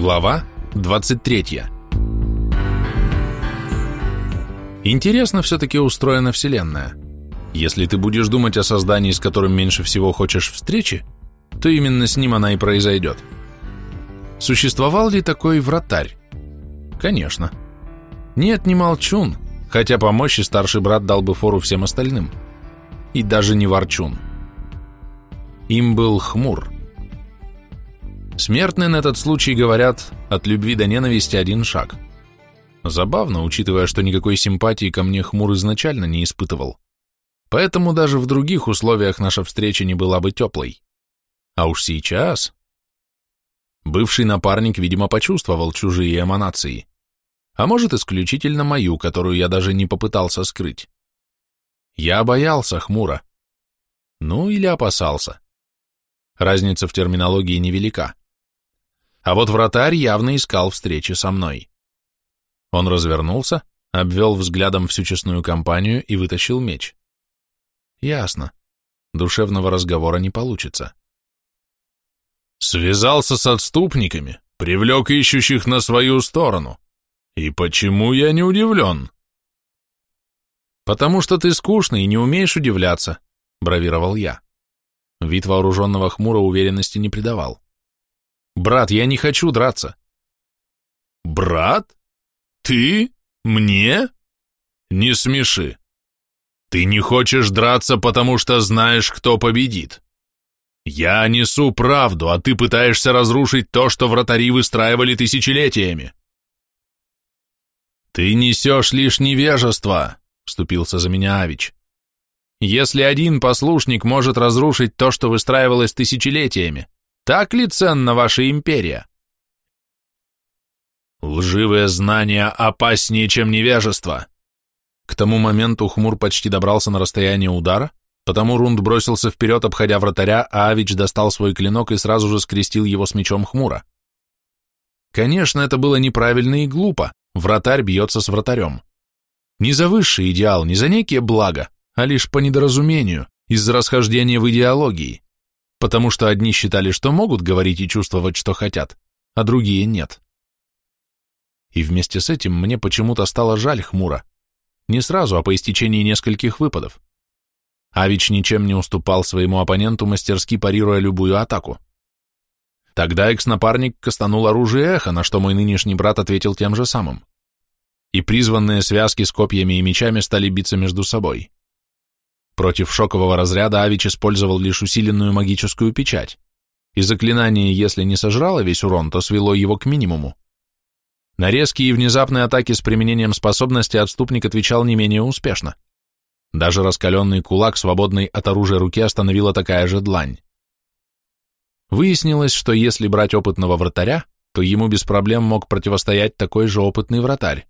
Глава 23 Интересно все-таки устроена Вселенная. Если ты будешь думать о создании, с которым меньше всего хочешь встречи, то именно с ним она и произойдет. Существовал ли такой вратарь? Конечно. Нет, не молчун, хотя по мощи старший брат дал бы фору всем остальным. И даже не ворчун. Им был хмур. Смертные на этот случай говорят, от любви до ненависти один шаг. Забавно, учитывая, что никакой симпатии ко мне хмур изначально не испытывал. Поэтому даже в других условиях наша встреча не была бы теплой. А уж сейчас... Бывший напарник, видимо, почувствовал чужие эманации. А может, исключительно мою, которую я даже не попытался скрыть. Я боялся хмура. Ну, или опасался. Разница в терминологии невелика. А вот вратарь явно искал встречи со мной. Он развернулся, обвел взглядом всю честную компанию и вытащил меч. Ясно. Душевного разговора не получится. Связался с отступниками, привлек ищущих на свою сторону. И почему я не удивлен? Потому что ты скучный и не умеешь удивляться, бравировал я. Вид вооруженного хмура уверенности не придавал. Брат, я не хочу драться. Брат? Ты? Мне? Не смеши. Ты не хочешь драться, потому что знаешь, кто победит. Я несу правду, а ты пытаешься разрушить то, что вратари выстраивали тысячелетиями. Ты несешь лишь невежество, вступился за меня Авич. Если один послушник может разрушить то, что выстраивалось тысячелетиями, так ли ценна ваша империя? Лживые знания опаснее, чем невежество. К тому моменту Хмур почти добрался на расстояние удара, потому Рунд бросился вперед, обходя вратаря, а Авич достал свой клинок и сразу же скрестил его с мечом Хмура. Конечно, это было неправильно и глупо, вратарь бьется с вратарем. Не за высший идеал, не за некие блага, а лишь по недоразумению, из-за расхождения в идеологии, потому что одни считали, что могут говорить и чувствовать, что хотят, а другие нет. И вместе с этим мне почему-то стало жаль хмуро. Не сразу, а по истечении нескольких выпадов. Авич ничем не уступал своему оппоненту, мастерски парируя любую атаку. Тогда экс-напарник кастанул оружие эхо, на что мой нынешний брат ответил тем же самым. И призванные связки с копьями и мечами стали биться между собой. Против шокового разряда Авич использовал лишь усиленную магическую печать, и заклинание, если не сожрало весь урон, то свело его к минимуму. На резкие и внезапные атаки с применением способности отступник отвечал не менее успешно. Даже раскаленный кулак, свободный от оружия руки, остановила такая же длань. Выяснилось, что если брать опытного вратаря, то ему без проблем мог противостоять такой же опытный вратарь.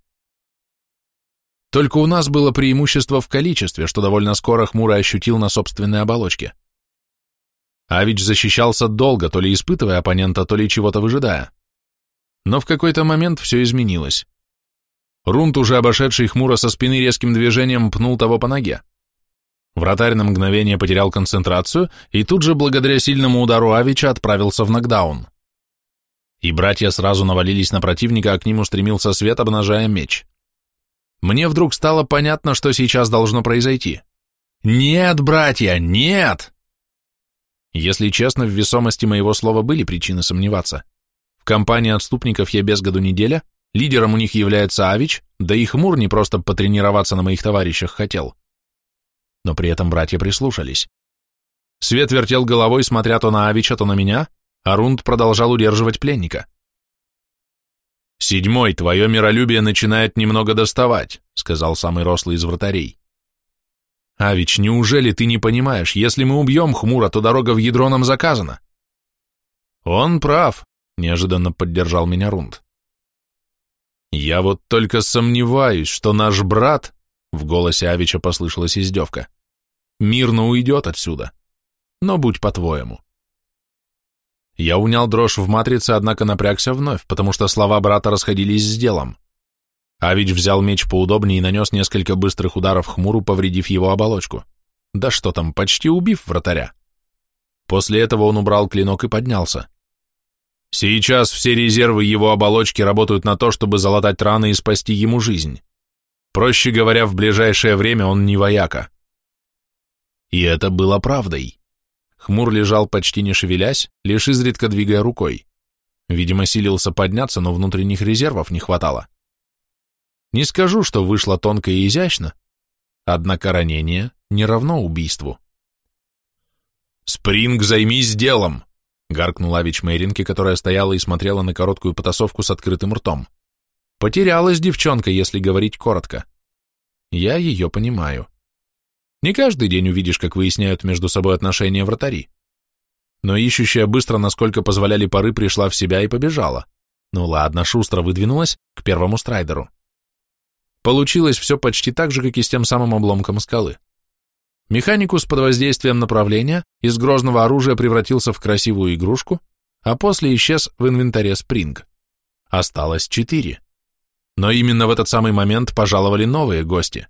Только у нас было преимущество в количестве, что довольно скоро Хмуро ощутил на собственной оболочке. Авич защищался долго, то ли испытывая оппонента, то ли чего-то выжидая. Но в какой-то момент все изменилось. Рунт, уже обошедший хмуро со спины резким движением, пнул того по ноге. Вратарь на мгновение потерял концентрацию и тут же, благодаря сильному удару Авича, отправился в нокдаун. И братья сразу навалились на противника, а к нему стремился свет, обнажая меч. Мне вдруг стало понятно, что сейчас должно произойти. «Нет, братья, нет!» Если честно, в весомости моего слова были причины сомневаться. В компании отступников я без году неделя, лидером у них является Авич, да и Хмур не просто потренироваться на моих товарищах хотел. Но при этом братья прислушались. Свет вертел головой, смотря то на Авича, то на меня, а Рунд продолжал удерживать пленника. «Седьмой, твое миролюбие начинает немного доставать», — сказал самый рослый из вратарей. «Авич, неужели ты не понимаешь, если мы убьем Хмура, то дорога в ядро нам заказана?» «Он прав», неожиданно поддержал меня Рунд. Я вот только сомневаюсь, что наш брат, в голосе Авича послышалась издевка, мирно уйдет отсюда. Но будь по-твоему. Я унял дрожь в матрице, однако напрягся вновь, потому что слова брата расходились с делом. Авич взял меч поудобнее и нанес несколько быстрых ударов хмуру, повредив его оболочку. Да что там, почти убив вратаря. После этого он убрал клинок и поднялся. Сейчас все резервы его оболочки работают на то, чтобы залатать раны и спасти ему жизнь. Проще говоря, в ближайшее время он не вояка. И это было правдой. Хмур лежал почти не шевелясь, лишь изредка двигая рукой. Видимо, силился подняться, но внутренних резервов не хватало. Не скажу, что вышло тонко и изящно, однако ранение не равно убийству. «Спринг, займись делом!» — гаркнул Авич Мейринке, которая стояла и смотрела на короткую потасовку с открытым ртом. Потерялась девчонка, если говорить коротко. Я ее понимаю. Не каждый день увидишь, как выясняют между собой отношения вратари. Но ищущая быстро, насколько позволяли поры, пришла в себя и побежала. Ну ладно, шустро выдвинулась к первому страйдеру. Получилось все почти так же, как и с тем самым обломком скалы. Механикус под воздействием направления из грозного оружия превратился в красивую игрушку, а после исчез в инвентаре Спринг. Осталось четыре. Но именно в этот самый момент пожаловали новые гости.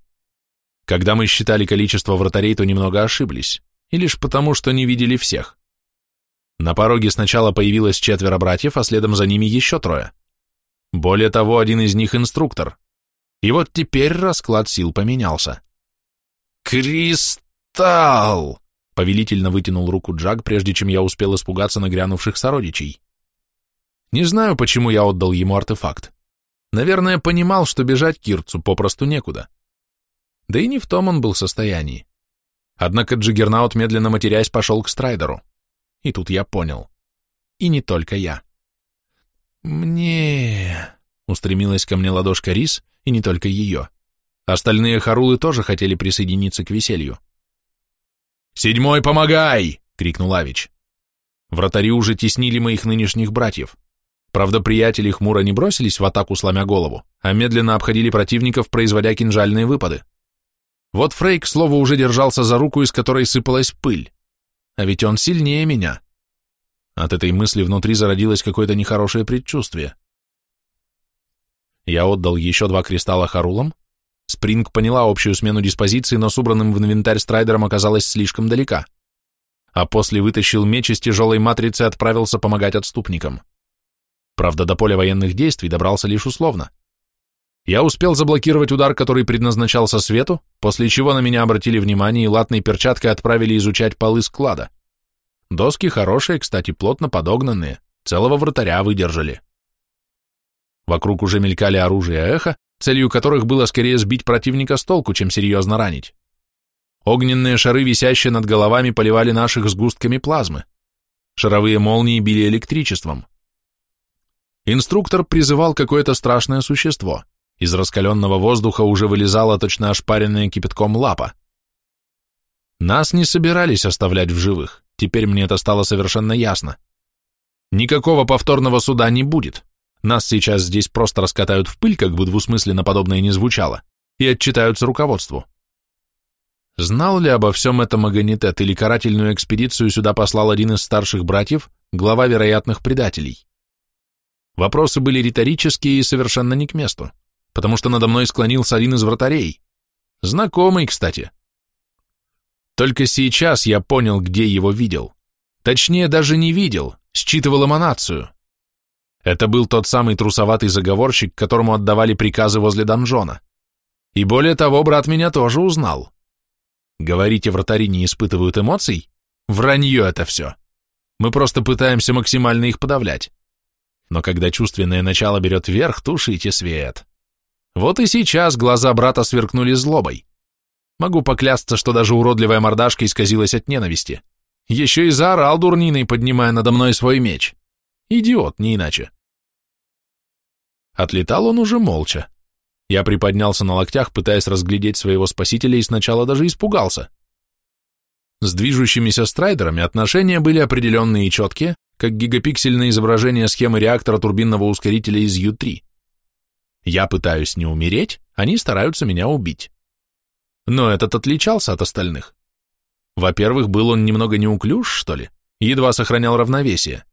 Когда мы считали количество вратарей, то немного ошиблись, и лишь потому, что не видели всех. На пороге сначала появилось четверо братьев, а следом за ними еще трое. Более того, один из них инструктор. И вот теперь расклад сил поменялся. «Кристалл!» — повелительно вытянул руку Джаг, прежде чем я успел испугаться нагрянувших сородичей. Не знаю, почему я отдал ему артефакт. Наверное, понимал, что бежать Кирцу попросту некуда. Да и не в том он был состоянии. Однако Джиггернаут, медленно матерясь, пошел к Страйдеру. И тут я понял. И не только я. «Мне...» — устремилась ко мне ладошка Рис, и не только ее. Остальные харулы тоже хотели присоединиться к веселью. «Седьмой, помогай!» — крикнул Авич. Вратари уже теснили моих нынешних братьев. Правда, приятели хмуро не бросились в атаку, сломя голову, а медленно обходили противников, производя кинжальные выпады. Вот Фрейк, к слову, уже держался за руку, из которой сыпалась пыль. А ведь он сильнее меня. От этой мысли внутри зародилось какое-то нехорошее предчувствие. Я отдал еще два кристалла Харулам. Спринг поняла общую смену диспозиции, но с убранным в инвентарь страйдером оказалась слишком далека. А после вытащил меч из тяжелой матрицы и отправился помогать отступникам. Правда, до поля военных действий добрался лишь условно. Я успел заблокировать удар, который предназначался свету, после чего на меня обратили внимание и латной перчаткой отправили изучать полы склада. Доски хорошие, кстати, плотно подогнанные, целого вратаря выдержали. Вокруг уже мелькали оружие эхо, целью которых было скорее сбить противника с толку, чем серьезно ранить. Огненные шары, висящие над головами, поливали наших сгустками плазмы. Шаровые молнии били электричеством. Инструктор призывал какое-то страшное существо. Из раскаленного воздуха уже вылезала точно ошпаренная кипятком лапа. Нас не собирались оставлять в живых, теперь мне это стало совершенно ясно. Никакого повторного суда не будет. Нас сейчас здесь просто раскатают в пыль, как бы двусмысленно подобное не звучало, и отчитаются руководству. Знал ли обо всем этом Аганитет или карательную экспедицию сюда послал один из старших братьев, глава вероятных предателей? Вопросы были риторические и совершенно не к месту, потому что надо мной склонился один из вратарей. Знакомый, кстати. Только сейчас я понял, где его видел. Точнее, даже не видел, считывал эманацию. Это был тот самый трусоватый заговорщик, которому отдавали приказы возле донжона. И более того, брат меня тоже узнал. Говорите, вратари не испытывают эмоций? Вранье это все. Мы просто пытаемся максимально их подавлять но когда чувственное начало берет верх, тушите свет. Вот и сейчас глаза брата сверкнули злобой. Могу поклясться, что даже уродливая мордашка исказилась от ненависти. Еще и заорал дурниной, поднимая надо мной свой меч. Идиот, не иначе. Отлетал он уже молча. Я приподнялся на локтях, пытаясь разглядеть своего спасителя, и сначала даже испугался. С движущимися страйдерами отношения были определенные и четкие, как гигапиксельное изображение схемы реактора турбинного ускорителя из Ю-3. Я пытаюсь не умереть, они стараются меня убить. Но этот отличался от остальных. Во-первых, был он немного неуклюж, что ли, едва сохранял равновесие.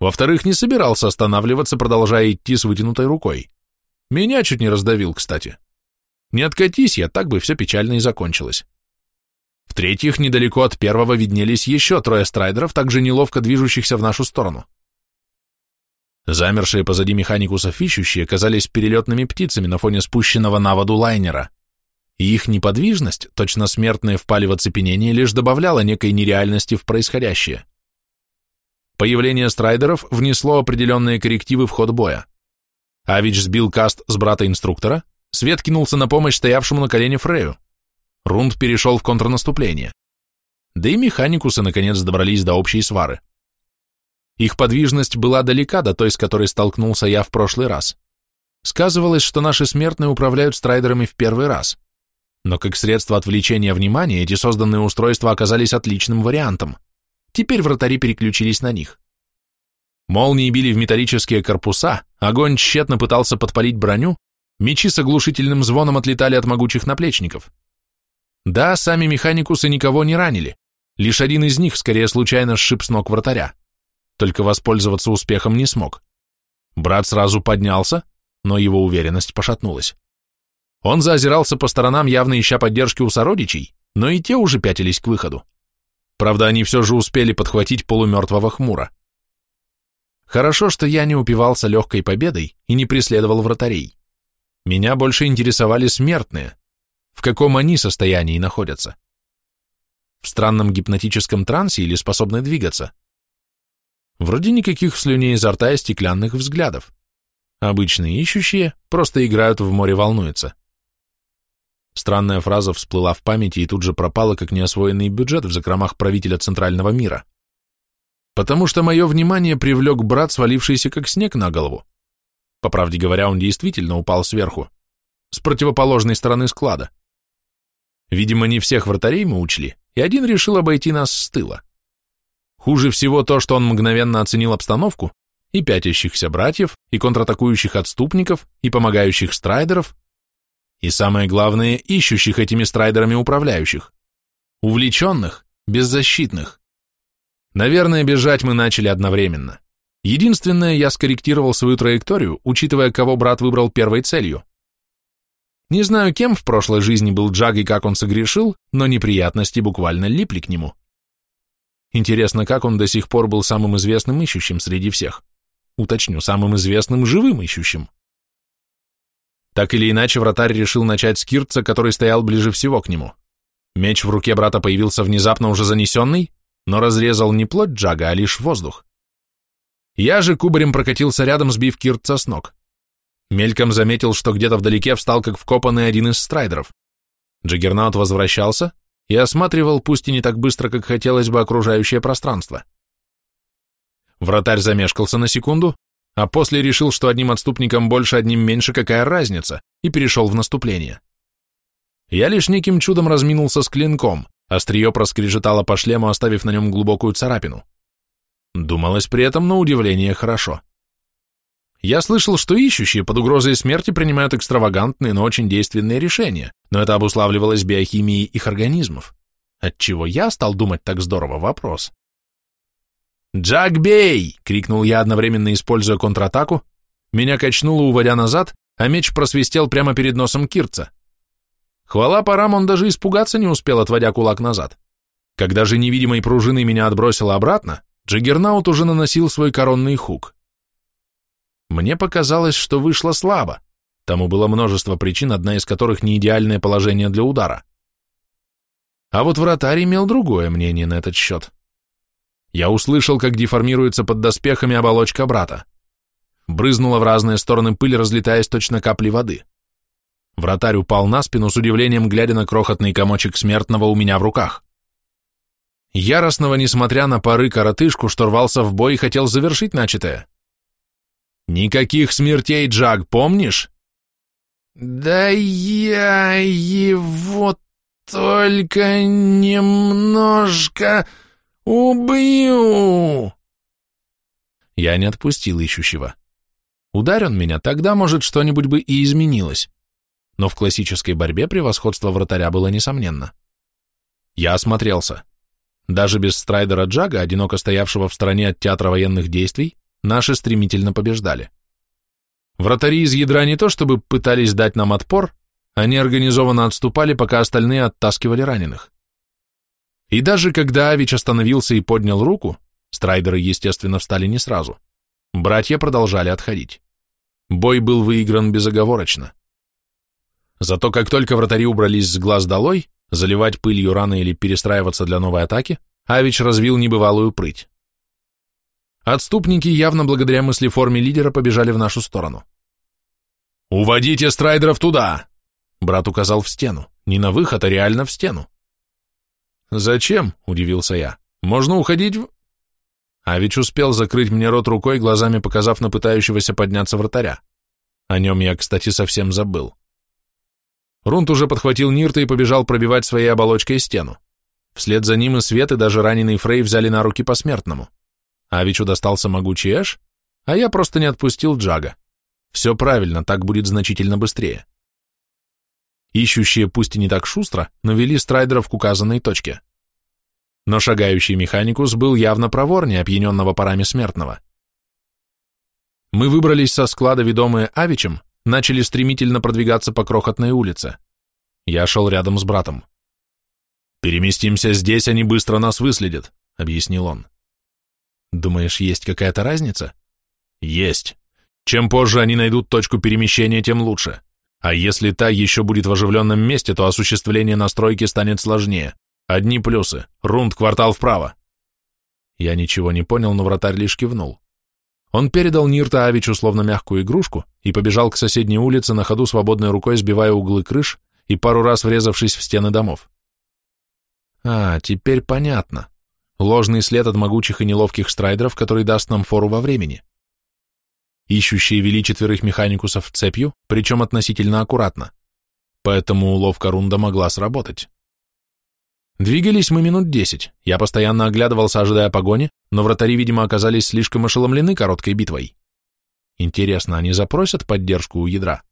Во-вторых, не собирался останавливаться, продолжая идти с вытянутой рукой. Меня чуть не раздавил, кстати. Не откатись я, так бы все печально и закончилось. В-третьих, недалеко от первого виднелись еще трое страйдеров, также неловко движущихся в нашу сторону. Замершие позади механикусов ищущие казались перелетными птицами на фоне спущенного на воду лайнера, и их неподвижность, точно смертные впали в оцепенение, лишь добавляла некой нереальности в происходящее. Появление страйдеров внесло определенные коррективы в ход боя. Авич сбил каст с брата-инструктора, Свет кинулся на помощь стоявшему на колене Фрею. Рунд перешел в контрнаступление. Да и механикусы наконец добрались до общей свары. Их подвижность была далека до той, с которой столкнулся я в прошлый раз. Сказывалось, что наши смертные управляют страйдерами в первый раз. Но как средство отвлечения внимания эти созданные устройства оказались отличным вариантом. Теперь вратари переключились на них. Молнии били в металлические корпуса, огонь тщетно пытался подпалить броню, мечи с оглушительным звоном отлетали от могучих наплечников. Да, сами механикусы никого не ранили, лишь один из них скорее случайно сшиб с ног вратаря только воспользоваться успехом не смог. Брат сразу поднялся, но его уверенность пошатнулась. Он заозирался по сторонам, явно ища поддержки у сородичей, но и те уже пятились к выходу. Правда, они все же успели подхватить полумертвого хмура. Хорошо, что я не упивался легкой победой и не преследовал вратарей. Меня больше интересовали смертные, в каком они состоянии находятся. В странном гипнотическом трансе или способны двигаться – Вроде никаких слюней изо рта и стеклянных взглядов. Обычные ищущие просто играют в море волнуются. Странная фраза всплыла в памяти и тут же пропала, как неосвоенный бюджет в закромах правителя Центрального мира. Потому что мое внимание привлек брат, свалившийся как снег на голову. По правде говоря, он действительно упал сверху, с противоположной стороны склада. Видимо, не всех вратарей мы учли, и один решил обойти нас с тыла. Хуже всего то, что он мгновенно оценил обстановку, и пятящихся братьев, и контратакующих отступников, и помогающих страйдеров, и самое главное, ищущих этими страйдерами управляющих. Увлеченных, беззащитных. Наверное, бежать мы начали одновременно. Единственное, я скорректировал свою траекторию, учитывая, кого брат выбрал первой целью. Не знаю, кем в прошлой жизни был Джаг и как он согрешил, но неприятности буквально липли к нему. Интересно, как он до сих пор был самым известным ищущим среди всех? Уточню, самым известным живым ищущим. Так или иначе, вратарь решил начать с Кирца, который стоял ближе всего к нему. Меч в руке брата появился внезапно уже занесенный, но разрезал не плоть Джага, а лишь воздух. Я же кубарем прокатился рядом, сбив Кирца с ног. Мельком заметил, что где-то вдалеке встал как вкопанный один из страйдеров. Джаггернаут возвращался, и осматривал, пусть и не так быстро, как хотелось бы, окружающее пространство. Вратарь замешкался на секунду, а после решил, что одним отступником больше, одним меньше, какая разница, и перешел в наступление. Я лишь неким чудом разминулся с клинком, острие проскрежетало по шлему, оставив на нем глубокую царапину. Думалось при этом на удивление хорошо. Я слышал, что ищущие под угрозой смерти принимают экстравагантные, но очень действенные решения, но это обуславливалось биохимией их организмов. Отчего я стал думать так здорово вопрос. «Джак, бей!» — крикнул я, одновременно используя контратаку. Меня качнуло, уводя назад, а меч просвистел прямо перед носом Кирца. Хвала парам, он даже испугаться не успел, отводя кулак назад. Когда же невидимой пружиной меня отбросило обратно, Джиггернаут уже наносил свой коронный хук. Мне показалось, что вышло слабо. Тому было множество причин, одна из которых не идеальное положение для удара. А вот вратарь имел другое мнение на этот счет. Я услышал, как деформируется под доспехами оболочка брата. Брызнула в разные стороны пыль, разлетаясь точно капли воды. Вратарь упал на спину с удивлением, глядя на крохотный комочек смертного у меня в руках. Яростного, несмотря на поры коротышку, что рвался в бой и хотел завершить начатое. «Никаких смертей, Джаг, помнишь?» «Да я его только немножко убью!» Я не отпустил ищущего. Ударен меня, тогда, может, что-нибудь бы и изменилось. Но в классической борьбе превосходство вратаря было несомненно. Я осмотрелся. Даже без страйдера Джага, одиноко стоявшего в стороне от театра военных действий, наши стремительно побеждали. Вратари из ядра не то чтобы пытались дать нам отпор, они организованно отступали, пока остальные оттаскивали раненых. И даже когда Авич остановился и поднял руку, страйдеры, естественно, встали не сразу, Братья продолжали отходить. Бой был выигран безоговорочно. Зато как только вратари убрались с глаз долой, заливать пылью раны или перестраиваться для новой атаки, Авич развил небывалую прыть. Отступники, явно благодаря мыслеформе лидера, побежали в нашу сторону. «Уводите страйдеров туда!» Брат указал в стену. Не на выход, а реально в стену. «Зачем?» — удивился я. «Можно уходить в...» Авич успел закрыть мне рот рукой, глазами показав на пытающегося подняться вратаря. О нем я, кстати, совсем забыл. Рунт уже подхватил Нирта и побежал пробивать своей оболочкой стену. Вслед за ним и Свет, и даже раненый Фрей взяли на руки посмертному. Авичу достался могучий Эш, а я просто не отпустил Джага. Все правильно, так будет значительно быстрее. Ищущие, пусть и не так шустро, но вели страйдеров к указанной точке. Но шагающий механикус был явно проворнее опьяненного парами смертного. Мы выбрались со склада, ведомые Авичем, начали стремительно продвигаться по крохотной улице. Я шел рядом с братом. «Переместимся здесь, они быстро нас выследят», — объяснил он. «Думаешь, есть какая-то разница?» «Есть. Чем позже они найдут точку перемещения, тем лучше. А если та еще будет в оживленном месте, то осуществление настройки станет сложнее. Одни плюсы. Рунд, квартал вправо. Я ничего не понял, но вратарь лишь кивнул. Он передал Нирта Авичу словно мягкую игрушку и побежал к соседней улице на ходу свободной рукой, сбивая углы крыш и пару раз врезавшись в стены домов. А, теперь понятно. Ложный след от могучих и неловких страйдеров, который даст нам фору во времени. Ищущие вели четверых механикусов цепью, причем относительно аккуратно. Поэтому уловка рунда могла сработать. Двигались мы минут десять, я постоянно оглядывался, ожидая погони, но вратари, видимо, оказались слишком ошеломлены короткой битвой. Интересно, они запросят поддержку у ядра?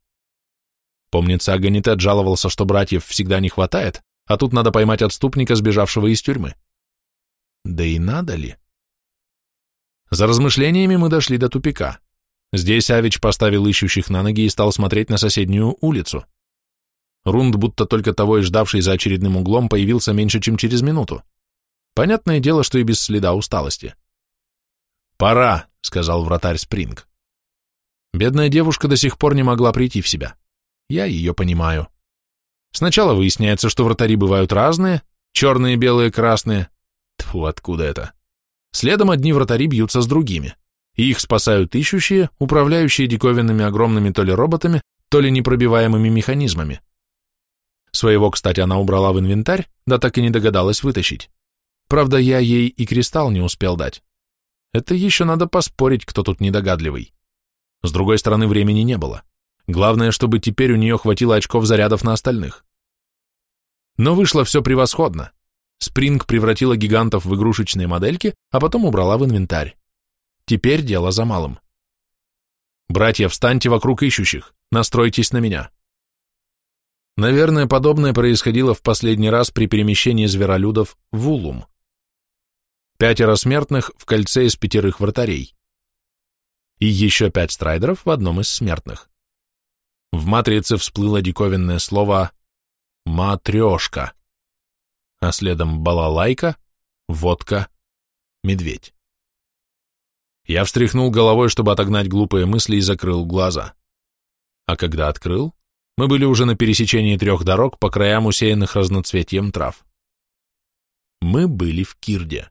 Помнится, Аганитет жаловался, что братьев всегда не хватает, а тут надо поймать отступника, сбежавшего из тюрьмы. Да и надо ли? За размышлениями мы дошли до тупика. Здесь Авич поставил ищущих на ноги и стал смотреть на соседнюю улицу. Рунд, будто только того и ждавший за очередным углом, появился меньше, чем через минуту. Понятное дело, что и без следа усталости. «Пора», — сказал вратарь Спринг. Бедная девушка до сих пор не могла прийти в себя. Я ее понимаю. Сначала выясняется, что вратари бывают разные, черные, белые, красные. Тьфу, откуда это? Следом одни вратари бьются с другими, их спасают ищущие, управляющие диковинными огромными то ли роботами, то ли непробиваемыми механизмами. Своего, кстати, она убрала в инвентарь, да так и не догадалась вытащить. Правда, я ей и кристалл не успел дать. Это еще надо поспорить, кто тут недогадливый. С другой стороны, времени не было. Главное, чтобы теперь у нее хватило очков зарядов на остальных. Но вышло все превосходно. Спринг превратила гигантов в игрушечные модельки, а потом убрала в инвентарь. Теперь дело за малым. Братья, встаньте вокруг ищущих, настройтесь на меня. Наверное, подобное происходило в последний раз при перемещении зверолюдов в Улум. Пятеро смертных в кольце из пятерых вратарей. И еще пять страйдеров в одном из смертных. В матрице всплыло диковинное слово «матрешка», а следом балалайка, водка, медведь. Я встряхнул головой, чтобы отогнать глупые мысли, и закрыл глаза. А когда открыл, мы были уже на пересечении трех дорог по краям усеянных разноцветием трав. Мы были в Кирде.